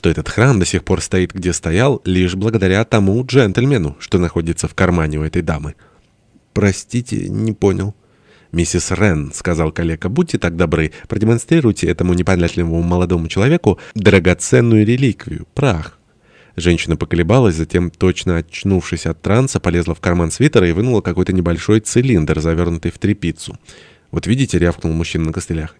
что этот храм до сих пор стоит, где стоял, лишь благодаря тому джентльмену, что находится в кармане у этой дамы. «Простите, не понял». «Миссис Рен», — сказал коллега, — «будьте так добры, продемонстрируйте этому непонятливому молодому человеку драгоценную реликвию — прах». Женщина поколебалась, затем, точно очнувшись от транса, полезла в карман свитера и вынула какой-то небольшой цилиндр, завернутый в тряпицу. «Вот видите», — рявкнул мужчина на костылях,